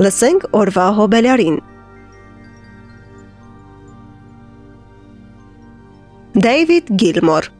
Լսենք օրվա հոբելարին։ Դեյվիդ Գիլմոր 1913